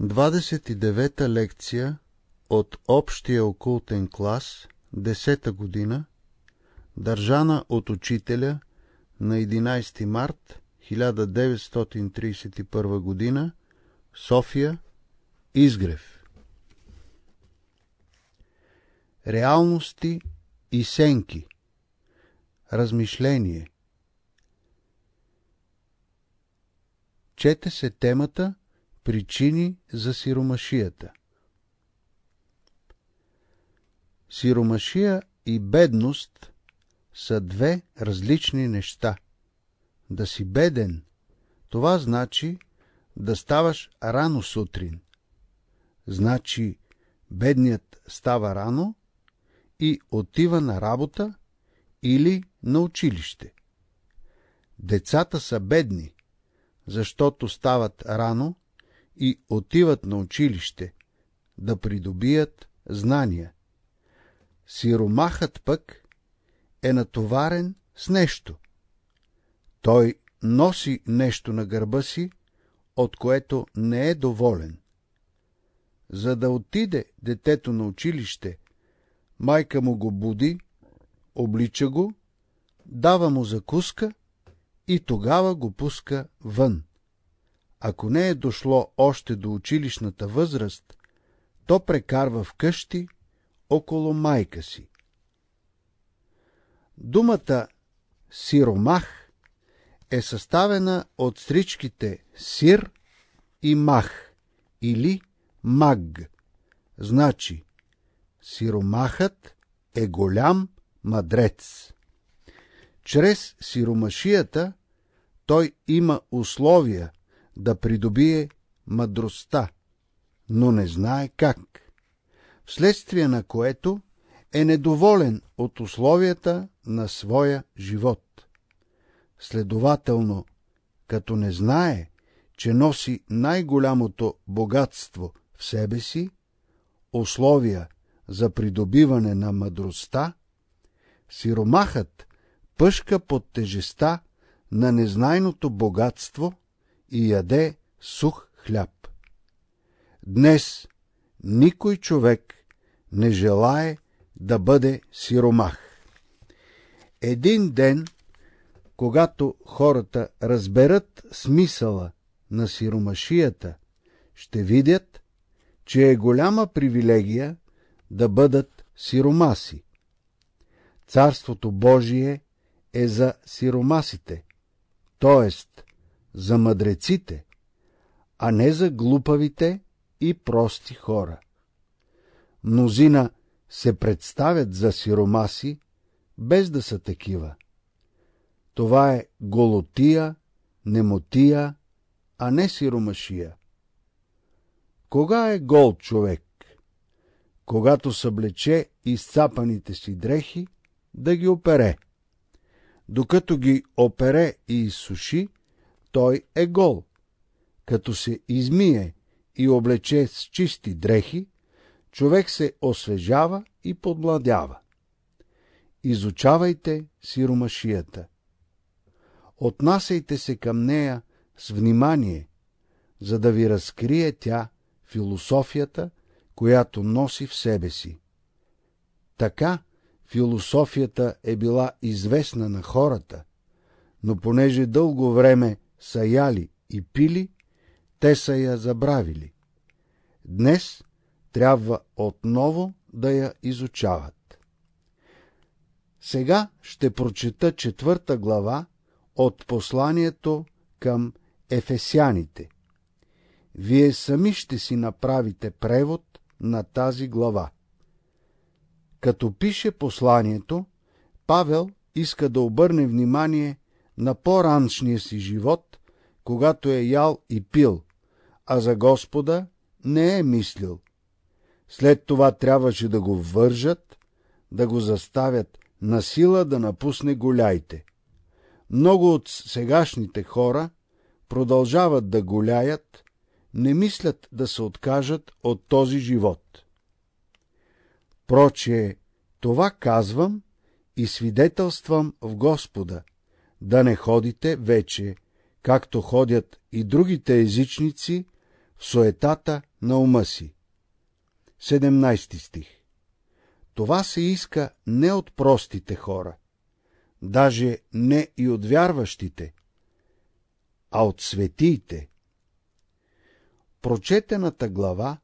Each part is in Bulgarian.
29-та лекция от Общия окултен клас, 10-та година, държана от учителя на 11 март 1931 година, София, Изгрев. Реалности и сенки Размишление Чете се темата Причини за сиромашията Сиромашия и бедност са две различни неща. Да си беден, това значи да ставаш рано сутрин. Значи бедният става рано и отива на работа или на училище. Децата са бедни, защото стават рано и отиват на училище да придобият знания. Сиромахът пък е натоварен с нещо. Той носи нещо на гърба си, от което не е доволен. За да отиде детето на училище, майка му го буди, облича го, дава му закуска и тогава го пуска вън. Ако не е дошло още до училищната възраст, то прекарва вкъщи около майка си. Думата сиромах е съставена от стричките сир и мах или маг. Значи, сиромахът е голям мадрец. Чрез сиромашията той има условия да придобие мъдростта, но не знае как, вследствие на което е недоволен от условията на своя живот. Следователно, като не знае, че носи най-голямото богатство в себе си, условия за придобиване на мъдростта, сиромахът пъшка под тежеста на незнайното богатство и яде сух хляб. Днес никой човек не желае да бъде сиромах. Един ден, когато хората разберат смисъла на сиромашията, ще видят, че е голяма привилегия да бъдат сиромаси. Царството Божие е за сиромасите, т.е. за мъдреците, а не за глупавите и прости хора. Мнозина се представят за сиромаси, без да са такива. Това е голотия, немотия, а не сиромашия. Кога е гол човек? Когато съблече изцапаните си дрехи, да ги опере. Докато ги опере и изсуши, той е гол. Като се измие и облече с чисти дрехи, човек се освежава и подмладява. Изучавайте сиромашията. Отнасяйте се към нея с внимание, за да ви разкрие тя философията, която носи в себе си. Така философията е била известна на хората, но понеже дълго време са яли и пили, те са я забравили. Днес трябва отново да я изучават. Сега ще прочета четвърта глава от посланието към ефесяните. Вие сами ще си направите превод на тази глава. Като пише посланието, Павел иска да обърне внимание на по-раншния си живот, когато е ял и пил, а за Господа не е мислил. След това трябваше да го вържат, да го заставят на сила да напусне голяйте. Много от сегашните хора продължават да голяят, не мислят да се откажат от този живот. Проче, това казвам и свидетелствам в Господа, да не ходите вече, както ходят и другите езичници, в суетата на ума си. 17 стих Това се иска не от простите хора, даже не и от вярващите, а от светиите. Прочетената глава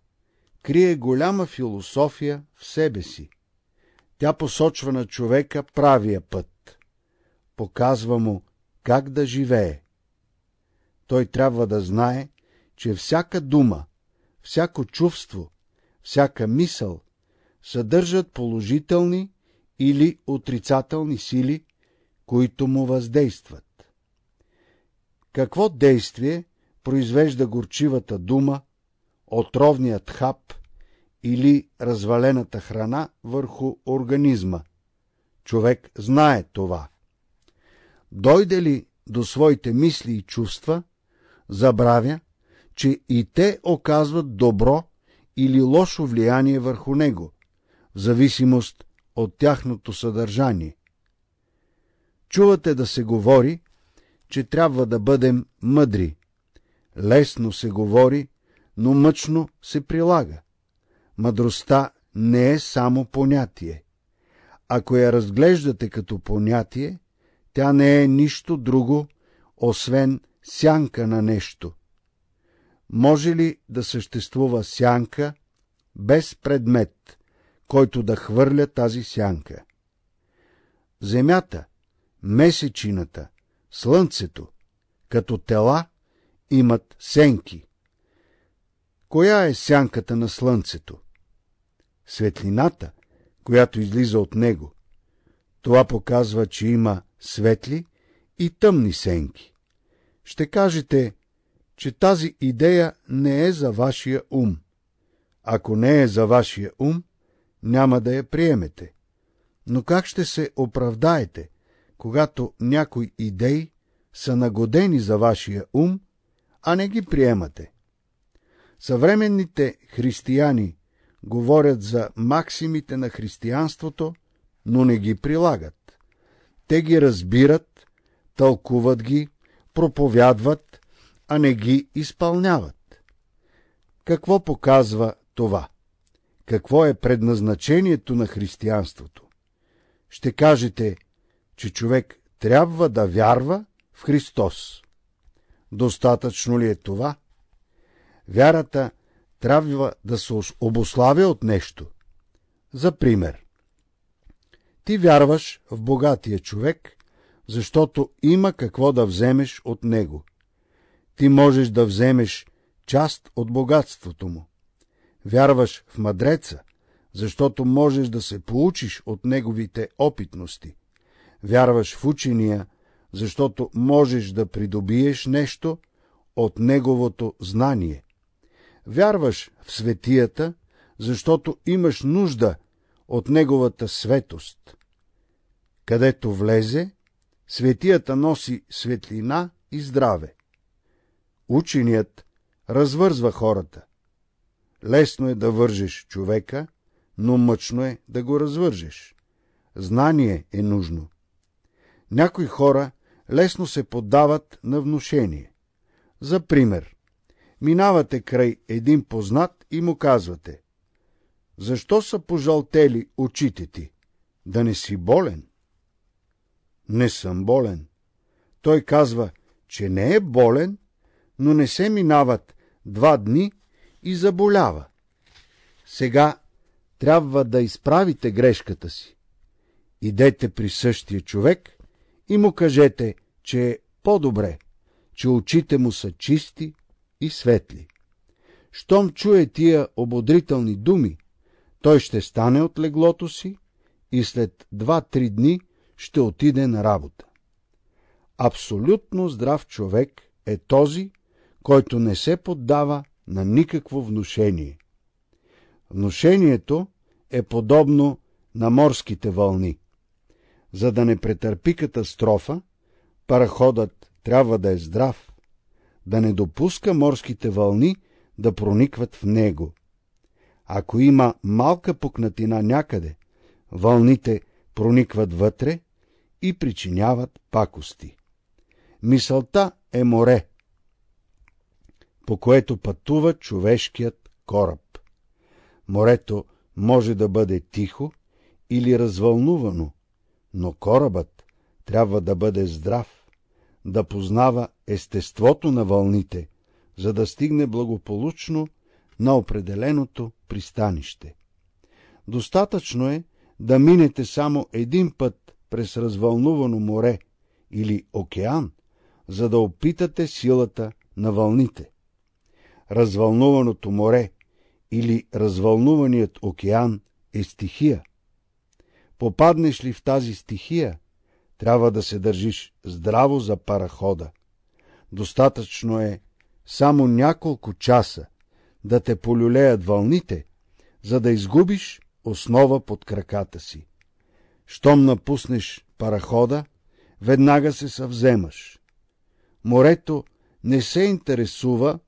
крие голяма философия в себе си. Тя посочва на човека правия път. Показва му как да живее. Той трябва да знае, че всяка дума, всяко чувство, всяка мисъл съдържат положителни или отрицателни сили, които му въздействат. Какво действие произвежда горчивата дума, отровният хап или развалената храна върху организма? Човек знае това. Дойде ли до своите мисли и чувства, забравя, че и те оказват добро или лошо влияние върху него, в зависимост от тяхното съдържание. Чувате да се говори, че трябва да бъдем мъдри. Лесно се говори, но мъчно се прилага. Мъдростта не е само понятие. Ако я разглеждате като понятие, тя не е нищо друго, освен сянка на нещо. Може ли да съществува сянка без предмет, който да хвърля тази сянка? Земята, месечината, слънцето, като тела, имат сенки. Коя е сянката на слънцето? Светлината, която излиза от него. Това показва, че има светли и тъмни сенки. Ще кажете, че тази идея не е за вашия ум. Ако не е за вашия ум, няма да я приемете. Но как ще се оправдаете, когато някои идеи са нагодени за вашия ум, а не ги приемате? Съвременните християни говорят за максимите на християнството, но не ги прилагат. Те ги разбират, тълкуват ги, проповядват, а не ги изпълняват. Какво показва това? Какво е предназначението на християнството? Ще кажете, че човек трябва да вярва в Христос. Достатъчно ли е това? Вярата трябва да се обославя от нещо. За пример. Ти вярваш в богатия човек, защото има какво да вземеш от него. Ти можеш да вземеш част от богатството му. Вярваш в мъдреца, защото можеш да се получиш от неговите опитности. Вярваш в учения, защото можеш да придобиеш нещо от неговото знание. Вярваш в светията, защото имаш нужда от неговата светост. Където влезе, светията носи светлина и здраве. Ученият развързва хората. Лесно е да вържеш човека, но мъчно е да го развържеш. Знание е нужно. Някои хора лесно се поддават на внушение. За пример, минавате край един познат и му казвате Защо са пожалтели очите ти? Да не си болен? Не съм болен. Той казва, че не е болен, но не се минават два дни и заболява. Сега трябва да изправите грешката си. Идете при същия човек и му кажете, че е по-добре, че очите му са чисти и светли. Щом чуе тия ободрителни думи, той ще стане от леглото си и след два-три дни ще отиде на работа. Абсолютно здрав човек е този, който не се поддава на никакво внушение. Внушението е подобно на морските вълни. За да не претърпи катастрофа, параходът трябва да е здрав, да не допуска морските вълни да проникват в него. Ако има малка пукнатина някъде, вълните проникват вътре и причиняват пакости. Мисълта е море, по което пътува човешкият кораб. Морето може да бъде тихо или развълнувано, но корабът трябва да бъде здрав, да познава естеството на вълните, за да стигне благополучно на определеното пристанище. Достатъчно е да минете само един път през развълнувано море или океан, за да опитате силата на вълните. Развълнуваното море или развълнуваният океан е стихия. Попаднеш ли в тази стихия, трябва да се държиш здраво за парахода. Достатъчно е само няколко часа да те полюлеят вълните, за да изгубиш основа под краката си. Щом напуснеш парахода, веднага се съвземаш. Морето не се интересува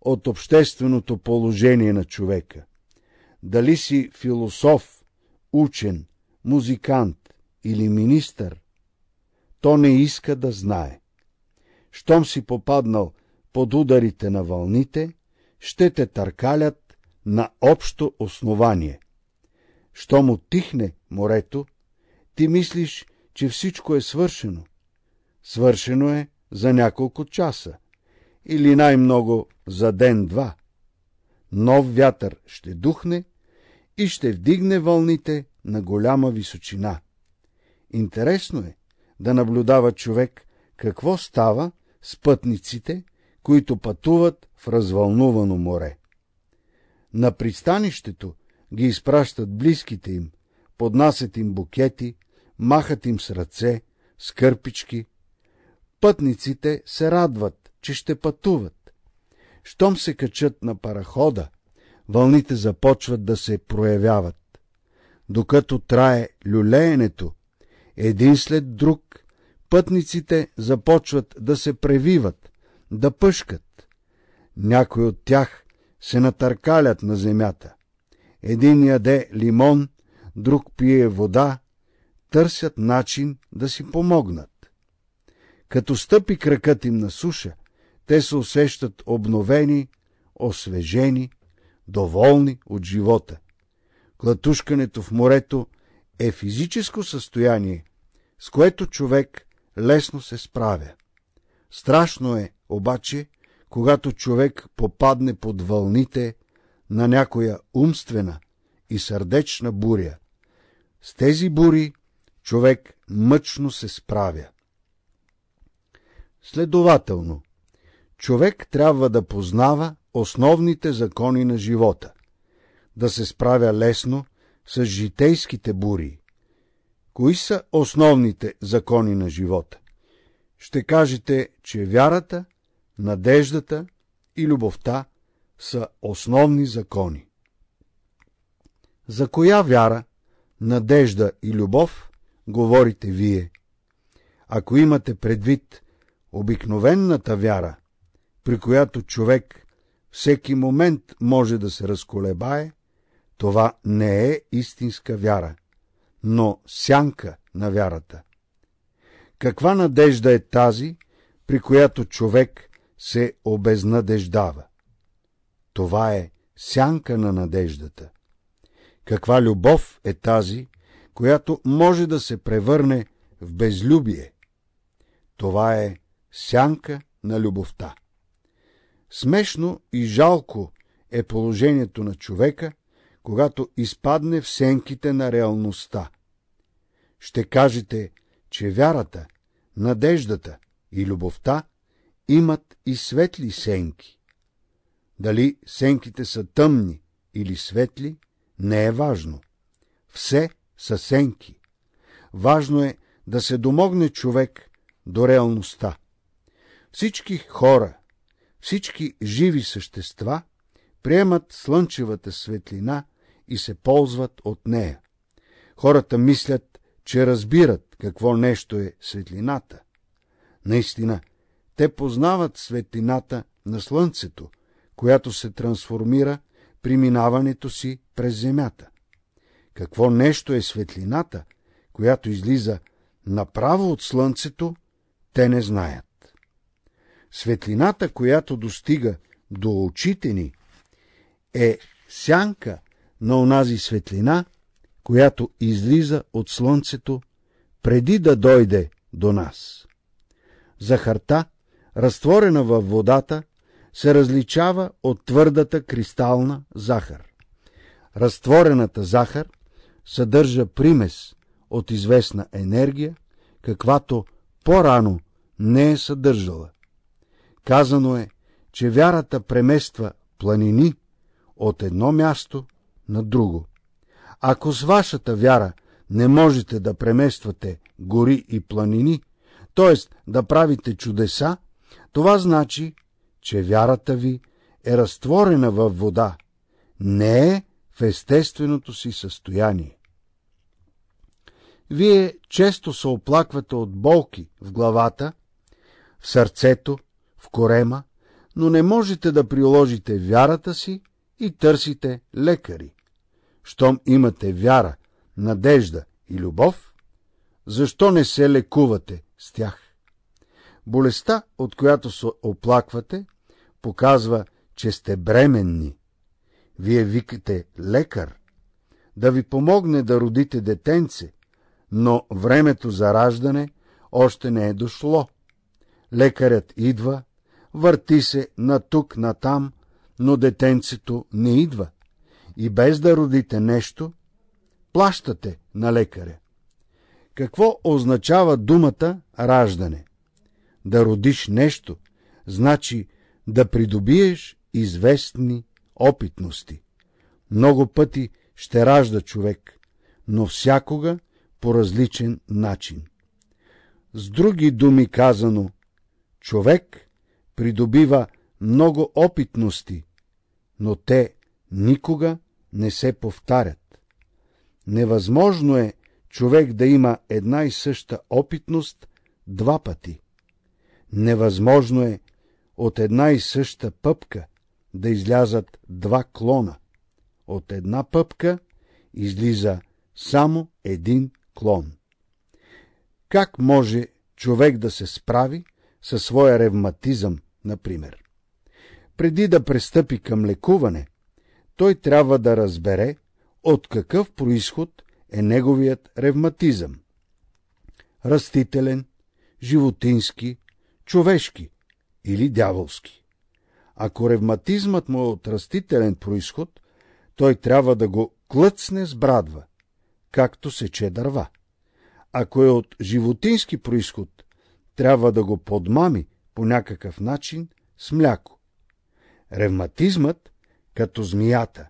от общественото положение на човека. Дали си философ, учен, музикант или министър, то не иска да знае. Щом си попаднал под ударите на вълните, ще те търкалят на общо основание. Щом отихне морето, ти мислиш, че всичко е свършено. Свършено е за няколко часа или най-много за ден-два. Нов вятър ще духне и ще вдигне вълните на голяма височина. Интересно е да наблюдава човек какво става с пътниците, които пътуват в развълнувано море. На пристанището ги изпращат близките им, поднасят им букети, махат им с ръце, с кърпички. Пътниците се радват, че ще пътуват. Щом се качат на парахода, вълните започват да се проявяват. Докато трае люлеенето, един след друг, пътниците започват да се превиват, да пъшкат. Някои от тях се натъркалят на земята. Един яде лимон, друг пие вода, търсят начин да си помогнат. Като стъпи кракът им на суша, те се усещат обновени, освежени, доволни от живота. Клатушкането в морето е физическо състояние, с което човек лесно се справя. Страшно е, обаче, когато човек попадне под вълните на някоя умствена и сърдечна буря. С тези бури човек мъчно се справя. Следователно, човек трябва да познава основните закони на живота, да се справя лесно с житейските бури. Кои са основните закони на живота? Ще кажете, че вярата, надеждата и любовта са основни закони. За коя вяра, надежда и любов говорите вие? Ако имате предвид обикновенната вяра, при която човек всеки момент може да се разколебае, това не е истинска вяра, но сянка на вярата. Каква надежда е тази, при която човек се обезнадеждава? Това е сянка на надеждата. Каква любов е тази, която може да се превърне в безлюбие? Това е сянка на любовта. Смешно и жалко е положението на човека, когато изпадне в сенките на реалността. Ще кажете, че вярата, надеждата и любовта имат и светли сенки. Дали сенките са тъмни или светли, не е важно. Все са сенки. Важно е да се домогне човек до реалността. Всички хора, всички живи същества приемат слънчевата светлина и се ползват от нея. Хората мислят, че разбират какво нещо е светлината. Наистина, те познават светлината на слънцето, която се трансформира при минаването си през земята. Какво нещо е светлината, която излиза направо от слънцето, те не знаят. Светлината, която достига до очите ни, е сянка на онази светлина, която излиза от слънцето преди да дойде до нас. Захарта, разтворена във водата, се различава от твърдата кристална захар. Разтворената захар съдържа примес от известна енергия, каквато по-рано не е съдържала. Казано е, че вярата премества планини от едно място на друго. Ако с вашата вяра не можете да премествате гори и планини, т.е. да правите чудеса, това значи, че вярата ви е разтворена във вода, не е в естественото си състояние. Вие често се оплаквате от болки в главата, в сърцето, в корема, но не можете да приложите вярата си и търсите лекари. Щом имате вяра, надежда и любов, защо не се лекувате с тях? Болестта, от която се оплаквате, показва, че сте бременни. Вие викате лекар, да ви помогне да родите детенце, но времето за раждане още не е дошло. Лекарят идва, върти се на тук, на там, но детенцето не идва. И без да родите нещо, плащате на лекаря. Какво означава думата раждане? Да родиш нещо, значи да придобиеш известни опитности. Много пъти ще ражда човек, но всякога по различен начин. С други думи казано, човек придобива много опитности, но те никога не се повтарят. Невъзможно е човек да има една и съща опитност два пъти. Невъзможно е от една и съща пъпка да излязат два клона. От една пъпка излиза само един клон. Как може човек да се справи със своя ревматизъм, например? Преди да пристъпи към лекуване, той трябва да разбере от какъв происход е неговият ревматизъм. Растителен, животински, човешки или дяволски. Ако ревматизмът му е от растителен происход, той трябва да го клъцне с брадва, както сече дърва. Ако е от животински происход, трябва да го подмами по някакъв начин с мляко. Ревматизмът, като змията,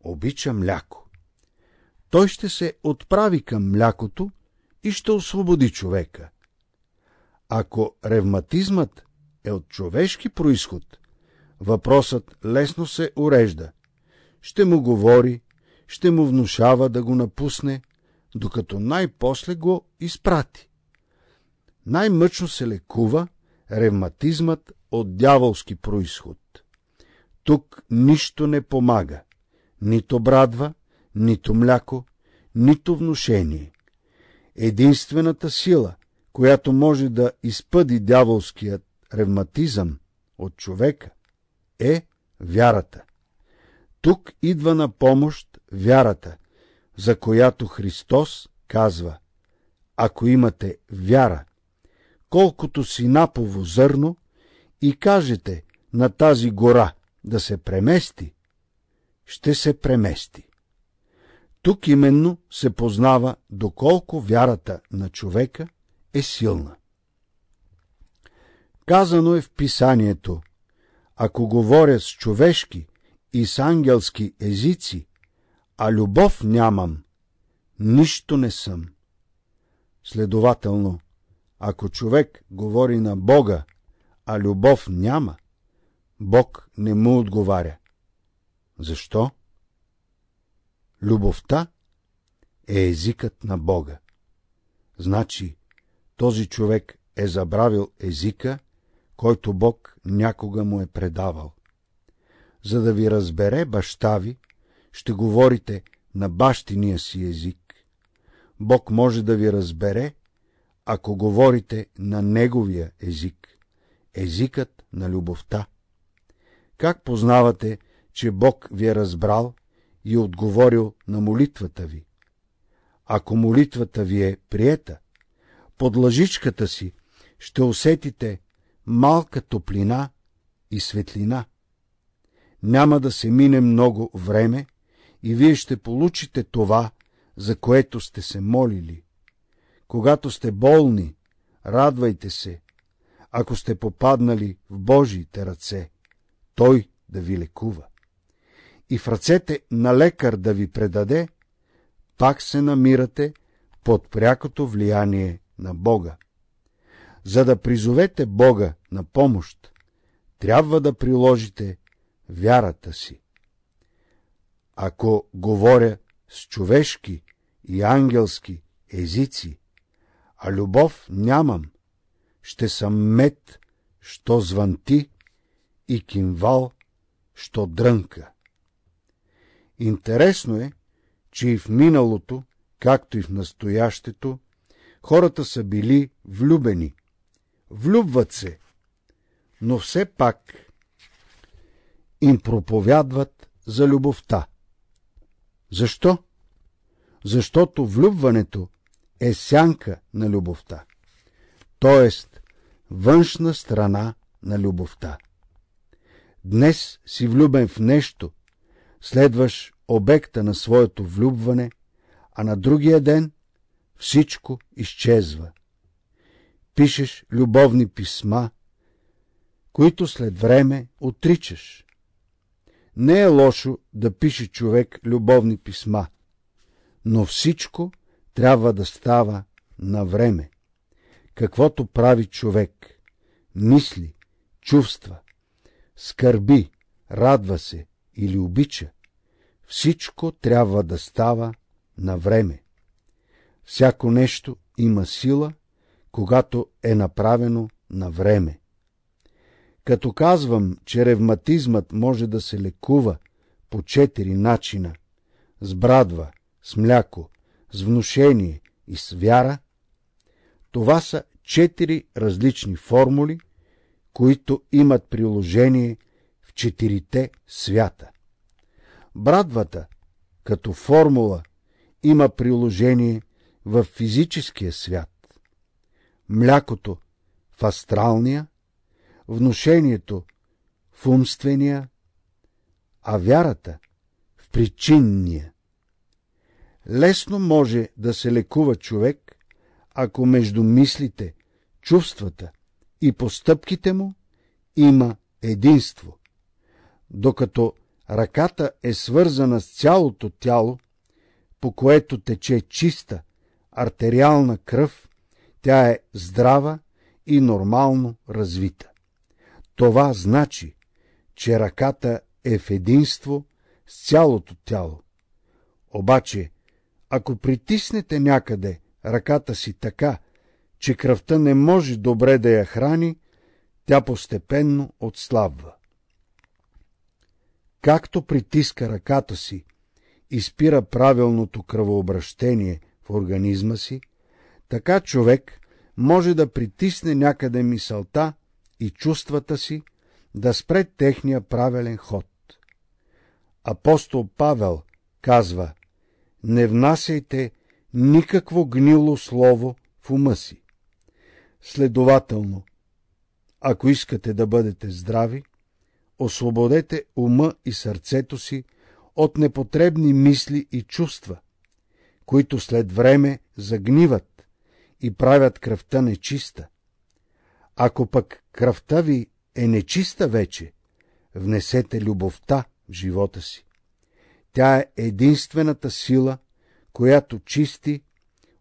обича мляко. Той ще се отправи към млякото и ще освободи човека. Ако ревматизмът е от човешки происход, въпросът лесно се урежда. Ще му говори, ще му внушава да го напусне, докато най-после го изпрати. Най-мъчно се лекува ревматизмът от дяволски происход. Тук нищо не помага. Нито брадва, нито мляко, нито внушение. Единствената сила, която може да изпъди дяволският ревматизъм от човека, е вярата. Тук идва на помощ вярата, за която Христос казва Ако имате вяра, колкото си напово зърно, и кажете на тази гора да се премести, ще се премести. Тук именно се познава доколко вярата на човека е силна. Казано е в писанието, ако говоря с човешки и с ангелски езици, а любов нямам, нищо не съм. Следователно, ако човек говори на Бога, а любов няма, Бог не му отговаря. Защо? Любовта е езикът на Бога. Значи, този човек е забравил езика, който Бог някога му е предавал. За да ви разбере баща ви, ще говорите на бащиния си език. Бог може да ви разбере, ако говорите на неговия език, езикът на любовта. Как познавате, че Бог ви е разбрал и отговорил на молитвата ви. Ако молитвата ви е приета, под лъжичката си ще усетите малка топлина и светлина. Няма да се мине много време и вие ще получите това, за което сте се молили. Когато сте болни, радвайте се, ако сте попаднали в Божиите ръце, Той да ви лекува. И в ръцете на лекар да ви предаде, пак се намирате под прякото влияние на Бога. За да призовете Бога на помощ, трябва да приложите вярата си. Ако говоря с човешки и ангелски езици, а любов нямам, ще съм мед, що звънти и кимвал, що дрънка. Интересно е, че и в миналото, както и в настоящето, хората са били влюбени. Влюбват се, но все пак им проповядват за любовта. Защо? Защото влюбването е сянка на любовта, т.е. външна страна на любовта. Днес си влюбен в нещо, следваш обекта на своето влюбване, а на другия ден всичко изчезва. Пишеш любовни писма, които след време отричаш. Не е лошо да пише човек любовни писма, но всичко трябва да става на време. Каквото прави човек, мисли, чувства, скърби, радва се или обича, всичко трябва да става на време. Всяко нещо има сила, когато е направено на време. Като казвам, че ревматизмът може да се лекува по четири начина – с брадва, с мляко, с внушение и с вяра, това са четири различни формули, които имат приложение в четирите свята. Брадвата, като формула, има приложение в физическия свят. Млякото в астралния, внушението в умствения, а вярата в причинния. Лесно може да се лекува човек, ако между мислите, чувствата и постъпките му има единство, докато ръката е свързана с цялото тяло, по което тече чиста артериална кръв, тя е здрава и нормално развита. Това значи, че ръката е в единство с цялото тяло. Обаче, ако притиснете някъде ръката си така, че кръвта не може добре да я храни, тя постепенно отслабва. Както притиска ръката си и спира правилното кръвообращение в организма си, така човек може да притисне някъде мисълта и чувствата си да спре техния правилен ход. Апостол Павел казва, не внасяйте никакво гнило слово в ума си. Следователно, ако искате да бъдете здрави, освободете ума и сърцето си от непотребни мисли и чувства, които след време загниват и правят кръвта нечиста. Ако пък кръвта ви е нечиста вече, внесете любовта в живота си. Тя е единствената сила, която чисти,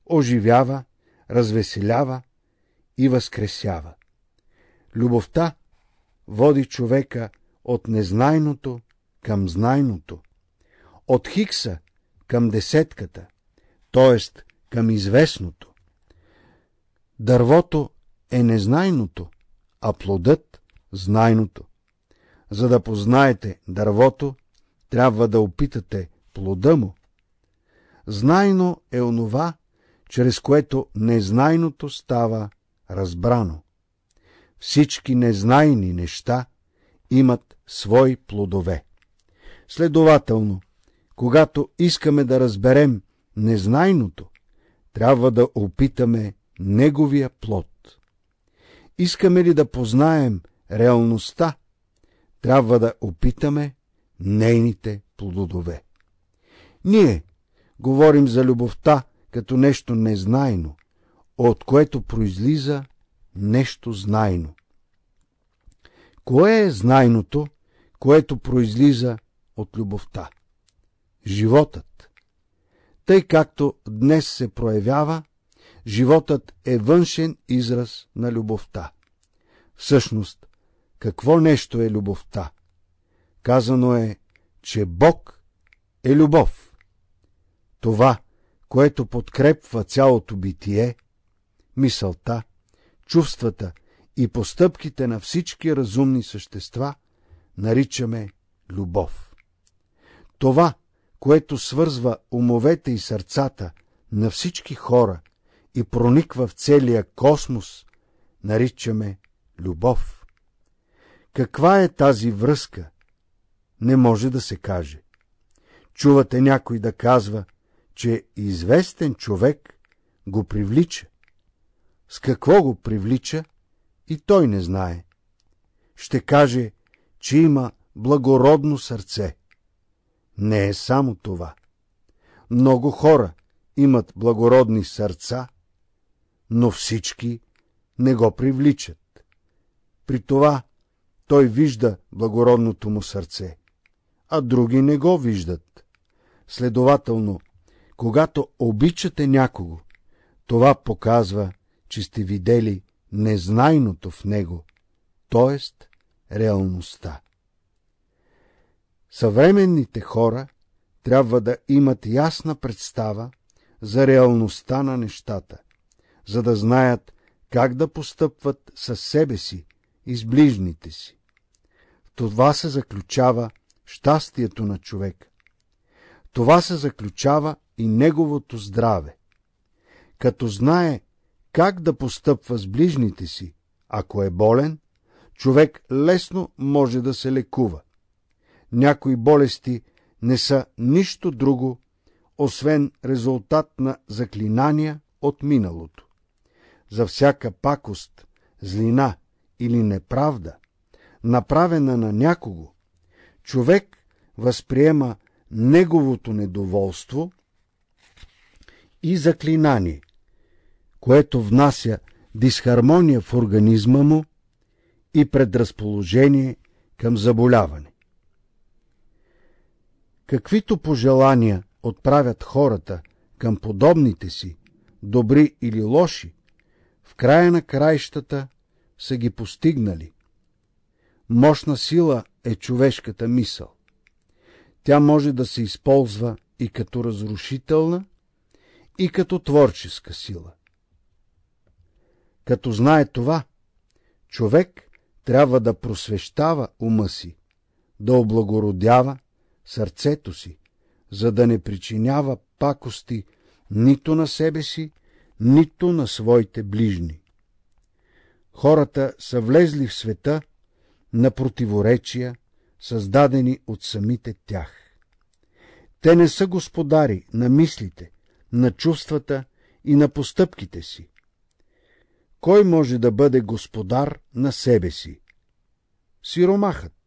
оживява, развеселява и възкресява. Любовта води човека от незнайното към знайното, от хикса към десетката, т.е. към известното. Дървото е незнайното, а плодът – знайното. За да познаете дървото, трябва да опитате плода му. Знайно е онова, чрез което незнайното става разбрано. Всички незнайни неща имат свои плодове. Следователно, когато искаме да разберем незнайното, трябва да опитаме неговия плод. Искаме ли да познаем реалността, трябва да опитаме нейните плодове. Ние говорим за любовта като нещо незнайно, от което произлиза нещо знайно. Кое е знайното, което произлиза от любовта? Животът. Тъй както днес се проявява, животът е външен израз на любовта. Всъщност, какво нещо е любовта? Казано е, че Бог е любов. Това, което подкрепва цялото битие, мисълта, чувствата и постъпките на всички разумни същества, наричаме любов. Това, което свързва умовете и сърцата на всички хора и прониква в целия космос, наричаме любов. Каква е тази връзка? Не може да се каже. Чувате някой да казва, че известен човек го привлича. С какво го привлича и той не знае. Ще каже, че има благородно сърце. Не е само това. Много хора имат благородни сърца, но всички не го привличат. При това той вижда благородното му сърце, а други не го виждат. Следователно, когато обичате някого, това показва, че сте видели незнайното в него, т.е. реалността. Съвременните хора трябва да имат ясна представа за реалността на нещата, за да знаят как да постъпват със себе си и с ближните си. В това се заключава щастието на човека. Това се заключава и неговото здраве. Като знае как да постъпва с ближните си, ако е болен, човек лесно може да се лекува. Някои болести не са нищо друго, освен резултат на заклинания от миналото. За всяка пакост, злина или неправда, направена на някого, човек възприема неговото недоволство и заклинание, което внася дисхармония в организма му и предразположение към заболяване. Каквито пожелания отправят хората към подобните си, добри или лоши, в края на краищата са ги постигнали. Мощна сила е човешката мисъл. Тя може да се използва и като разрушителна, и като творческа сила. Като знае това, човек трябва да просвещава ума си, да облагородява сърцето си, за да не причинява пакости нито на себе си, нито на своите ближни. Хората са влезли в света на противоречия, създадени от самите тях. Те не са господари на мислите, на чувствата и на постъпките си. Кой може да бъде господар на себе си? Сиромахът.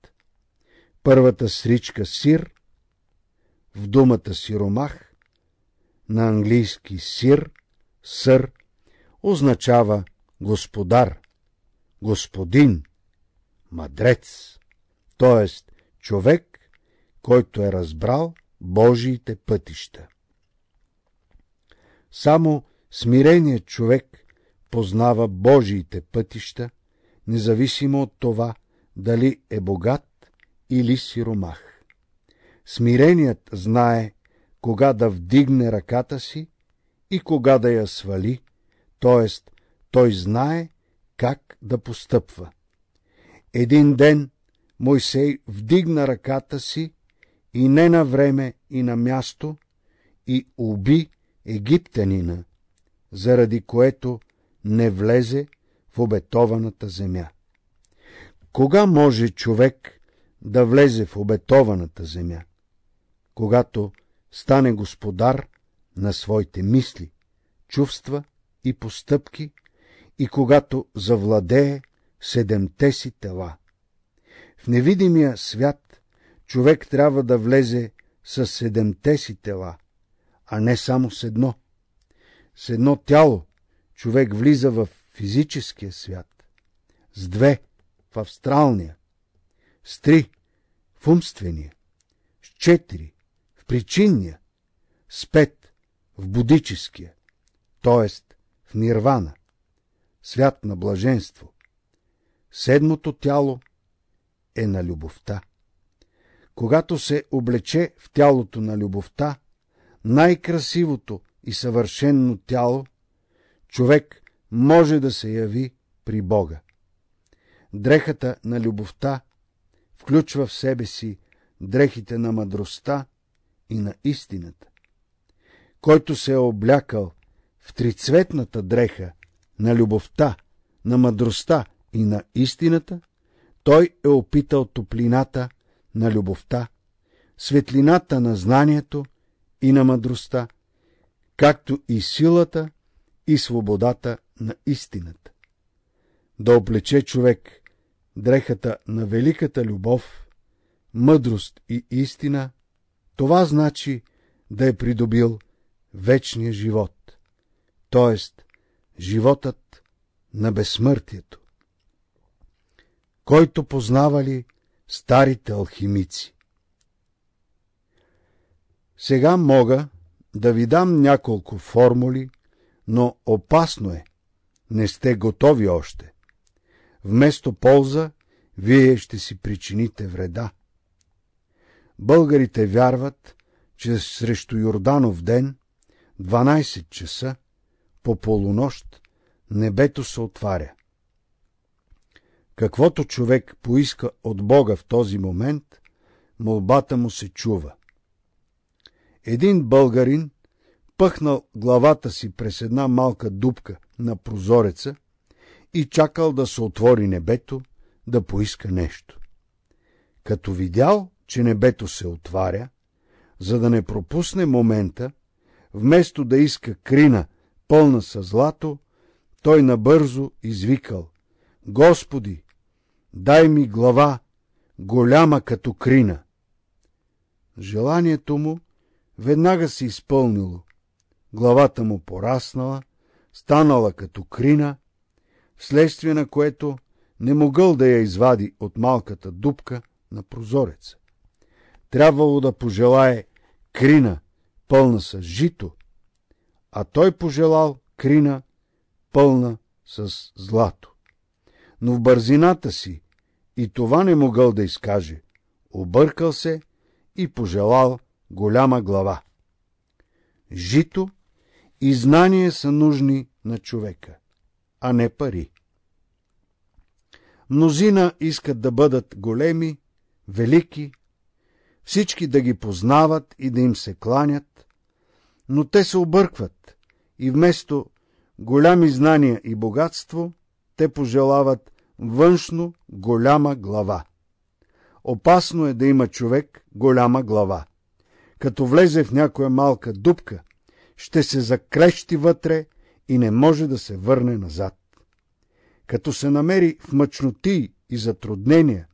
Първата сричка сир, в думата сиромах, на английски сир, сър, означава господар, господин, мадрец, т.е. човек, който е разбрал Божиите пътища. Само смиреният човек познава Божиите пътища, независимо от това дали е богат или сиромах. Смиреният знае кога да вдигне ръката си и кога да я свали, т.е. той знае как да постъпва. Един ден Мойсей вдигна ръката си и не на време и на място и уби египтянина, заради което не влезе в обетованата земя. Кога може човек да влезе в обетованата земя? когато стане господар на своите мисли, чувства и постъпки и когато завладее седемте си тела. В невидимия свят човек трябва да влезе с седемте си тела, а не само с едно. С едно тяло човек влиза в физическия свят, с две в австралния, с три в умствения, с четири в причинния, с пет в будическия, т.е. в нирвана, свят на блаженство. Седмото тяло е на любовта. Когато се облече в тялото на любовта, най-красивото и съвършенно тяло, човек може да се яви при Бога. Дрехата на любовта включва в себе си дрехите на мъдростта и на истината. Който се е облякал в трицветната дреха на любовта, на мъдростта и на истината, той е опитал топлината на любовта, светлината на знанието и на мъдростта, както и силата и свободата на истината. Да облече човек дрехата на великата любов, мъдрост и истина, това значи да е придобил вечния живот, т.е. животът на безсмъртието. Който познавали старите алхимици. Сега мога да ви дам няколко формули, но опасно е. Не сте готови още. Вместо полза, вие ще си причините вреда. Българите вярват, че срещу Йорданов ден, 12 часа, по полунощ, небето се отваря. Каквото човек поиска от Бога в този момент, молбата му се чува. Един българин пъхнал главата си през една малка дупка на прозореца и чакал да се отвори небето, да поиска нещо. Като видял, че небето се отваря, за да не пропусне момента, вместо да иска крина пълна с злато, той набързо извикал Господи, дай ми глава, голяма като крина. Желанието му веднага се изпълнило. Главата му пораснала, станала като крина, вследствие на което не могъл да я извади от малката дупка на прозореца. Трябвало да пожелае крина, пълна с жито, а той пожелал крина, пълна с злато. Но в бързината си и това не могъл да изкаже. Объркал се и пожелал голяма глава. Жито и знание са нужни на човека, а не пари. Мнозина искат да бъдат големи, велики, всички да ги познават и да им се кланят, но те се объркват и вместо голями знания и богатство, те пожелават външно голяма глава. Опасно е да има човек голяма глава. Като влезе в някоя малка дупка, ще се закрещи вътре и не може да се върне назад. Като се намери в мъчноти и затруднения,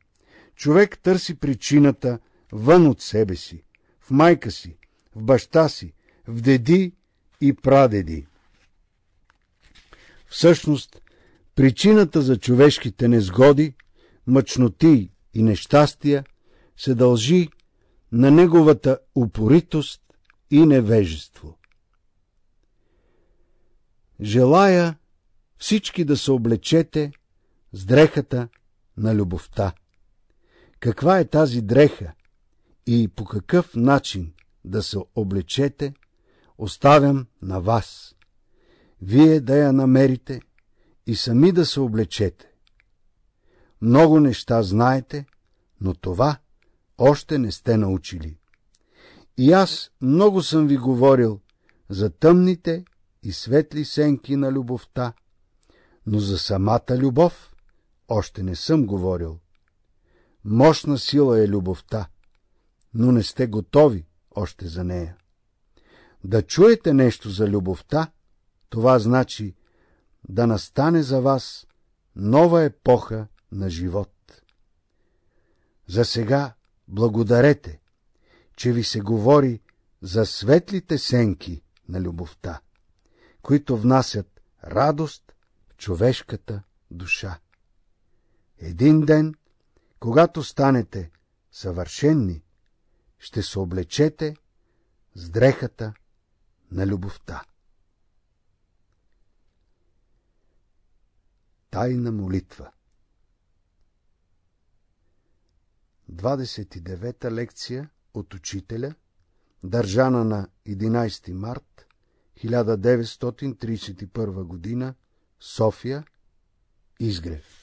човек търси причината вън от себе си, в майка си, в баща си, в деди и прадеди. Всъщност, причината за човешките незгоди, мъчноти и нещастия се дължи на неговата упоритост и невежество. Желая всички да се облечете с дрехата на любовта. Каква е тази дреха и по какъв начин да се облечете, оставям на вас. Вие да я намерите и сами да се облечете. Много неща знаете, но това още не сте научили. И аз много съм ви говорил за тъмните и светли сенки на любовта, но за самата любов още не съм говорил. Мощна сила е любовта, но не сте готови още за нея. Да чуете нещо за любовта, това значи да настане за вас нова епоха на живот. За сега благодарете, че ви се говори за светлите сенки на любовта, които внасят радост в човешката душа. Един ден, когато станете съвършенни, ще се облечете с дрехата на любовта. Тайна молитва 29-та лекция от учителя, държана на 11 март 1931 г. София, Изгрев